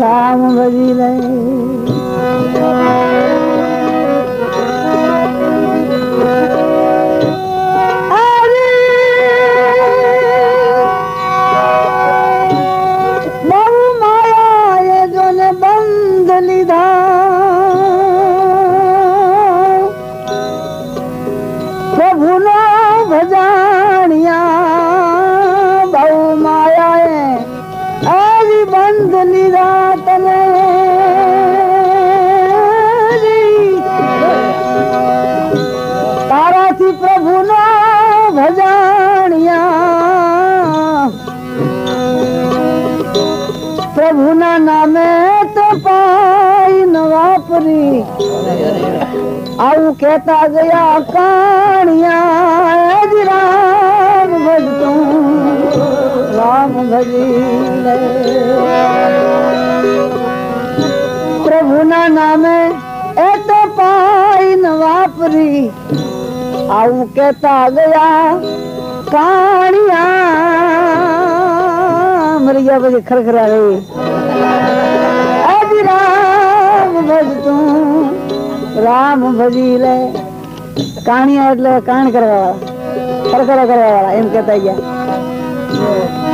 ராமபதியிலே. આવું કેતા ગયા કાણિયા જ રામ ભજતું રામ ભજી લે પ્રભુના નામે એ તો પાઈ ન વાપરી આવું કેતા ગયા કાણિયા મરી ગયા પછી ખરખરા રહી આજ રામ ભજતું રામ ભજી લે કાણિયા એટલે કાણ કરવા વાળા ખરખરા કરવા વાળા એમ કેતા ગયા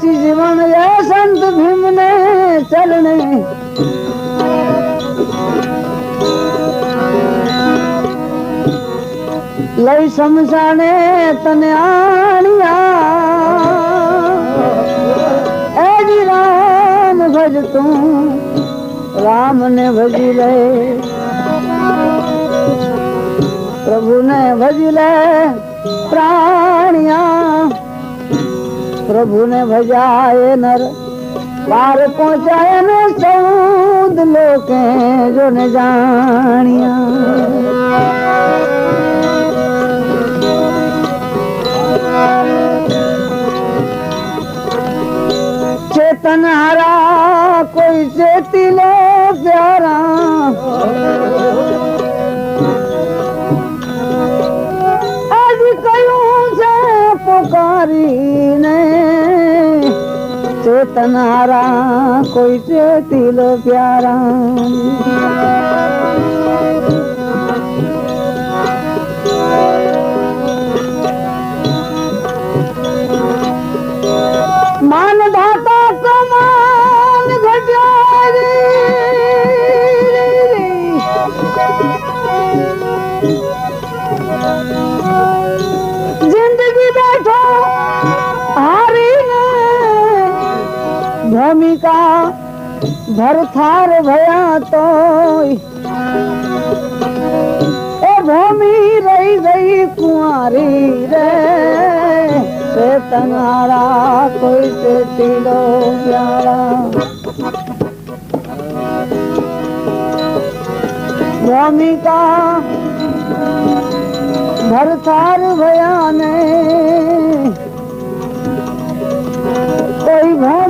काशी जीवन या संत भीम ने चलने। लई समझाने तनिया राम भज तू, राम ने भजी ले। प्रभु ने भजी ले प्राणिया। प्रभु ने भजाए नर पार पहुंचाए न सऊद लोके जो न जानिया चेतन हरा कोई चेती लो प्यारा तनारा कोई से तिलो प्यारा भूमिका भरथार भया तो भूमि रही गई कुंवारी रे चेतन हारा कोई से तिलो प्यारा। भूमिका भरतार भयाने कोई भूमि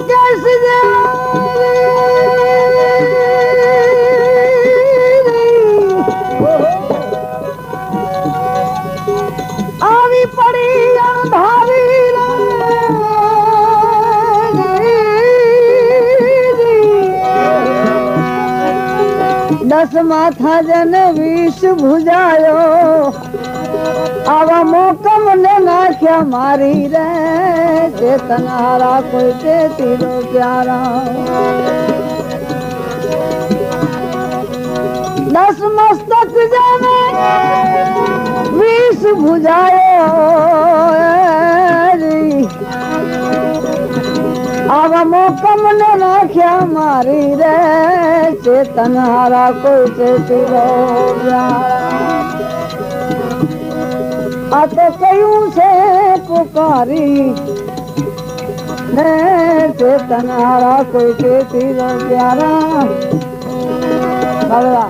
व्यास माथा जन विष भुजायो। आवा मौका मने ना क्या मारी रे। चेतन हारा कोई ते तीरो प्यारा। दस मस्तक जाने विष भुजायो। આવા મોકમ ને નાખ્યા મારી રે. ચેતન હારા કોઈ ચેતી આ તો કયું છે પુકારી? ને ચેતન હારા કોઈ ચેતી પ્યારા ભગવા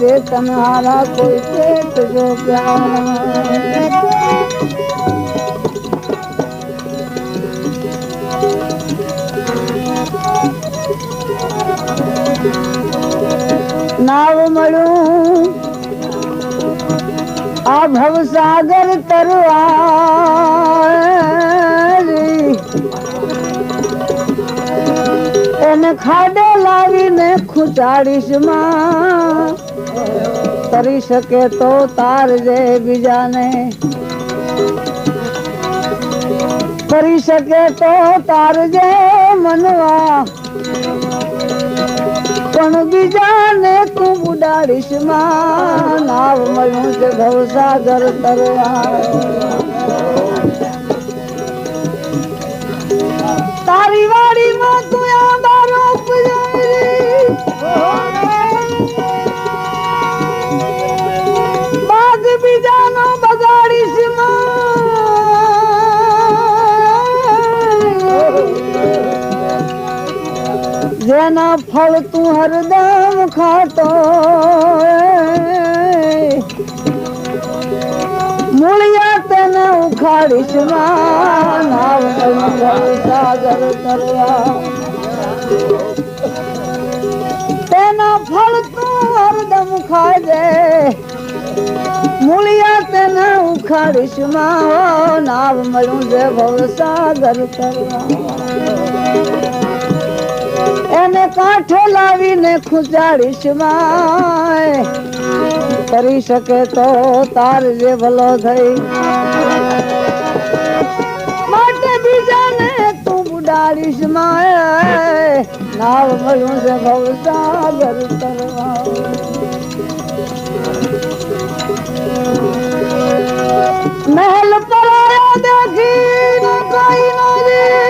से तुम्हारा कोई से तुझो प्यार નાવ મળું. આ ભવસાગર તરવારી. એને ખાડે લાવીને ખૂટાડીશમાં. કરી શકે તો તારજે બીજાને કરી શકે તો તારજે મનવા. પણ બીજાને તું ઉડાડીશમાં. નાવ મળ્યું છે ભવસાગર તરવા તારી વાડીમાં જેના ફળ તું હરદમ ખાતો મૂળિયા તને ઉખાડીશ સાગર તરવા તેના ફળ તું હરદમ ખાજે. મૂળિયા તને ઉખાડીશમાં, નાવ મળ્યું ભવ સાગર કરવા એને કાંઠે લાવીને ખુજાડીશ માય કરી શકે તો તાર જે ભલો થઈ માટે બીજાને તું ઉડાડીશ માય નાવ મળ્યું છે ભવસાગર તરવા મહેલ પર દેખી કોઈ નરી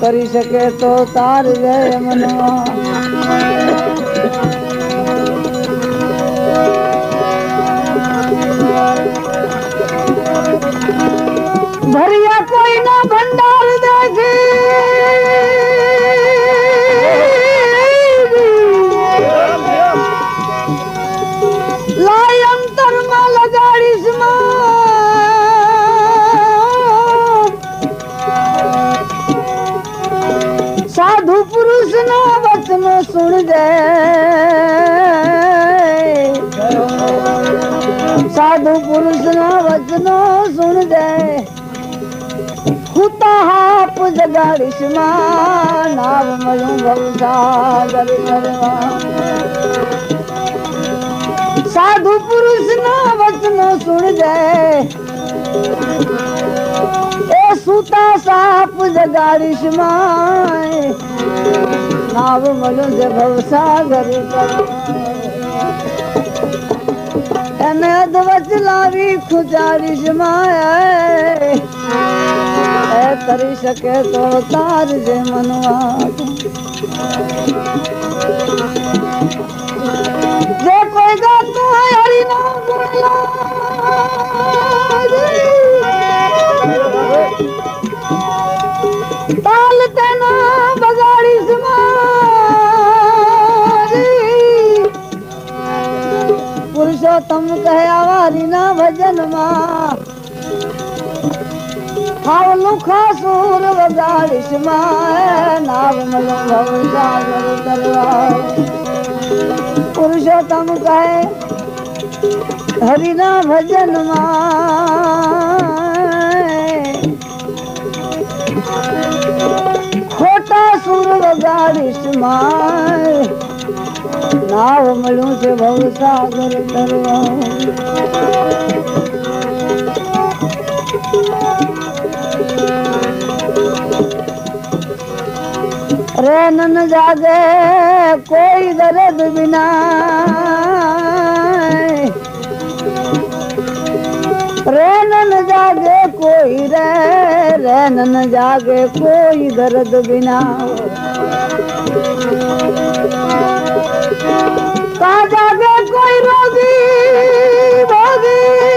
करी सके तो तार गए मनवा भरिया कोई ना भंडार। साधु पुरुष ना वचन सुन जाए ओ सूता साप जगारिश माए नाव मलो जे भव सागर एमे अधवच लावी खुजारिश माए ऐ करी सके तो तार जे मनुआ जे कोई गाता है, हरि नाम बोला ताल तेना बजाड़ी समारी पुरुषोत्तम कहे, आवारी ना भजन माँ। ભજનમાં હાવલું ખાસુર વગાડીશમાં નામ મળો ભવસાગર કરવા પુરુષોત્તમ કહે, હરિના ભજનમાં ખોટા સુર વગાડીશમાં નાવ મળ્યું છે ભવસાગર કરવા नन जागे, कोई दर्द बिना। रे नन जागे, कोई रे नन जागे, कोई दर्द बिना। का जागे कोई रोगी, भोगी?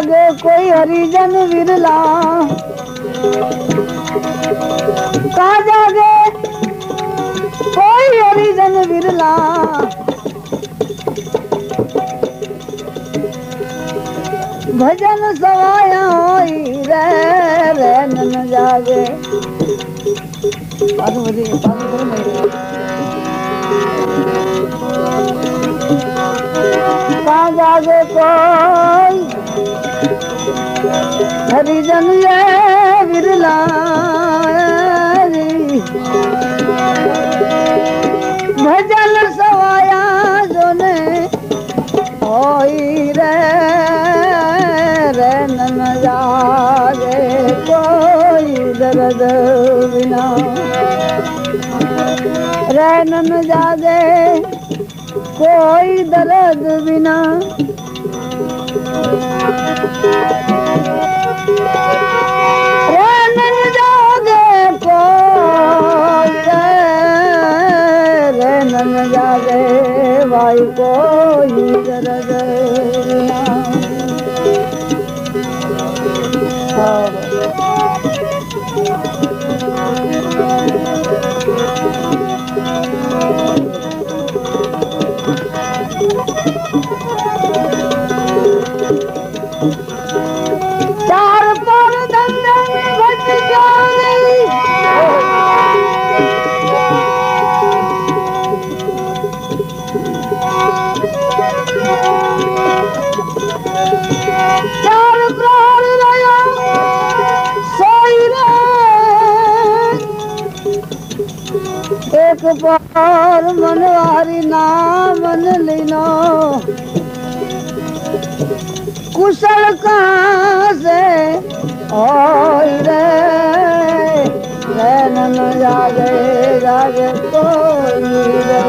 जागे कोई हरिजन विरला का जागे? कोई हरिजन विरला भजन सवाया रे रे, नन जागे। का जागे को भजन सवाया होई रे रे नन जागे कोई दर्द बिना। रे नन जागे कोई दर्द बिना रेनागे पैन नाइक पीता पार मन वारी ना मन लीनो। कुशल से ओ रे रैन न जागे जागे तो रे।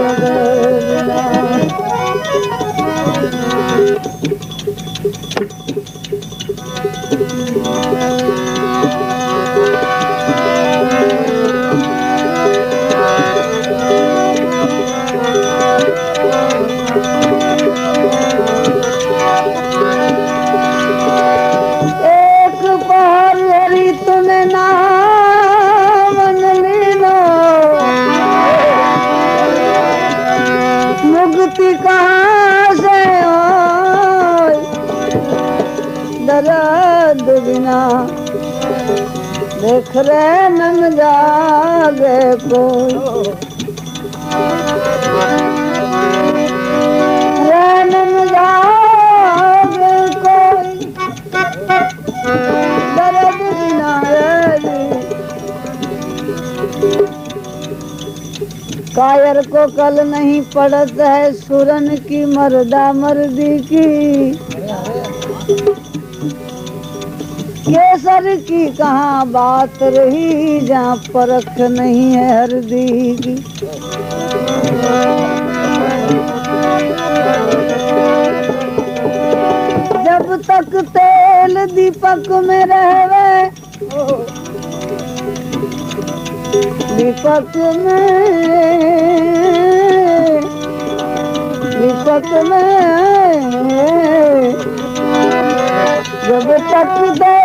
देख रे नन जागे बिना कायर को कल नहीं पड़त है, सुरन की मर्दा मर्दी की। केसर की कहाँ बात रही? जहाँ परख नहीं है हरदी की जब तक तेल दीपक में रहवे दीपक में दीपक में, जब तक तेल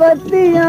बत्तियां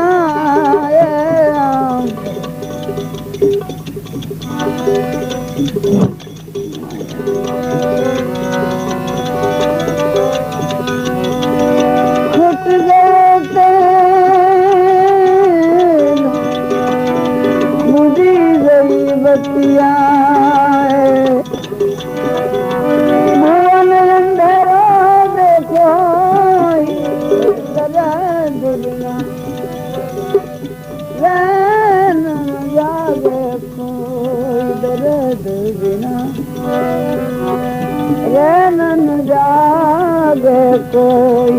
कोई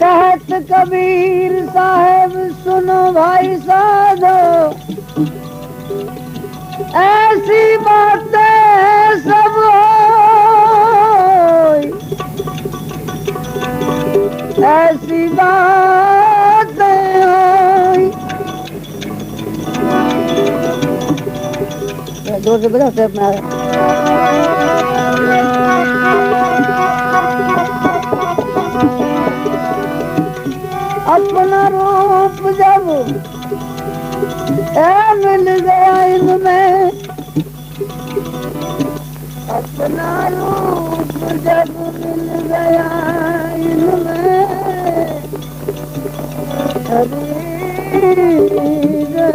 कहत कबीर साहेब, सुनो भाई साधो ऐसी बातें सब होई। ऐसी बातें होई। ज़ोर से आ रहा है। ए मिल गया इनमें अपना रूप जब मिल हरी पर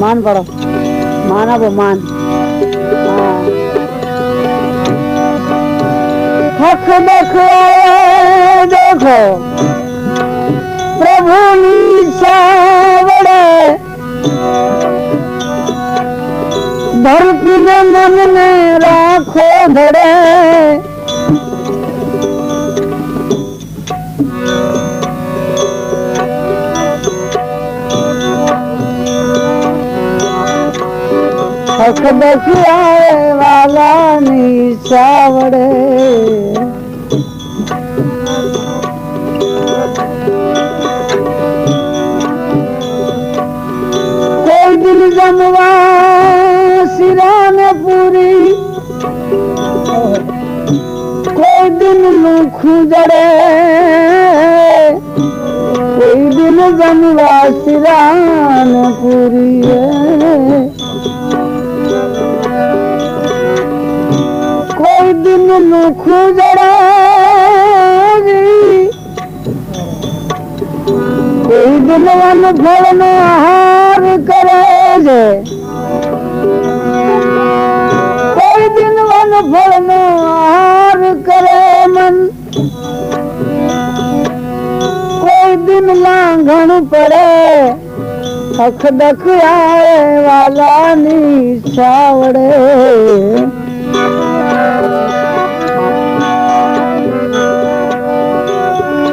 मान बड़ो मान वो मान। हाँ। हक देख देखो। प्रभु ने નિજ મનને રાખો ધરે અખબસિયા વાલાની સાવડે. रे कोई दिन जमवासी रान पूरी है દખ આવે વાલાની સાવડે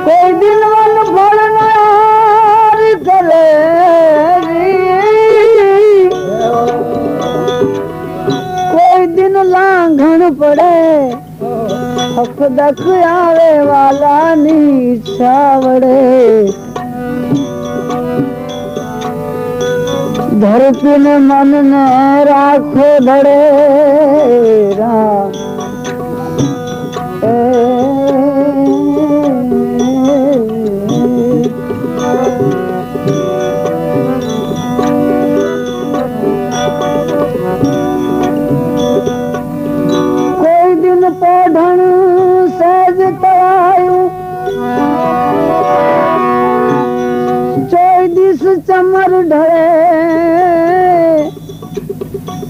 કોઈ દિન મન ભણનાર કરે કોઈ દિન લાંઘણ પડે, હક દખ આવે વાલાની સાવડે धरती में मन ने राखो धड़े राम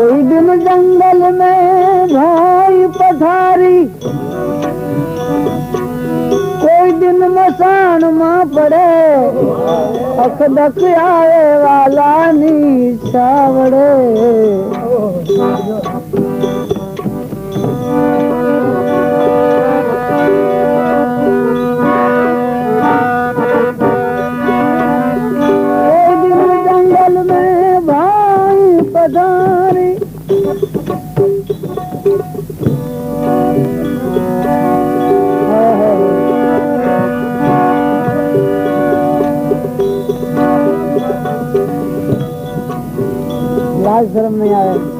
कोई दिन जंगल में भोई पथारी कोई दिन मसान माँ पड़े। अख वाला नी छावड़े शर्म नहीं आया।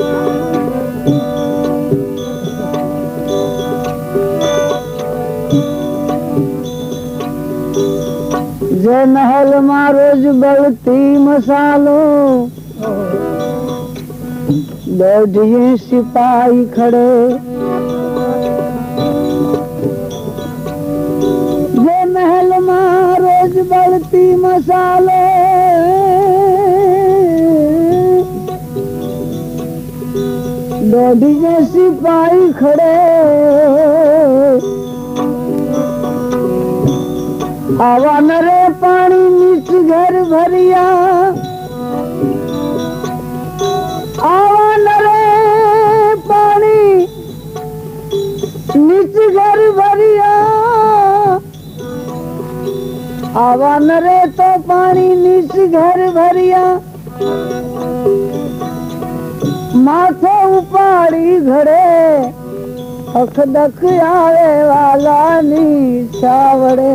જે મહેલ માં રોજ બળતી મસાલો દોઢીએ સિપાહી ખડે જે મહેલ માં રોજ બળતી મસાલો દોઢીએ સિપાહી ખડે આવા નરે પાણી નીચ ઘર ભર્યા. આવા નરે પાણી નીચ ઘર ભરિયા. આવા નરે તો પાણી નીચ ઘર ભર્યા. માથે ઉપાડી ઘરે અખદખ આવે વાલાની છાવડે.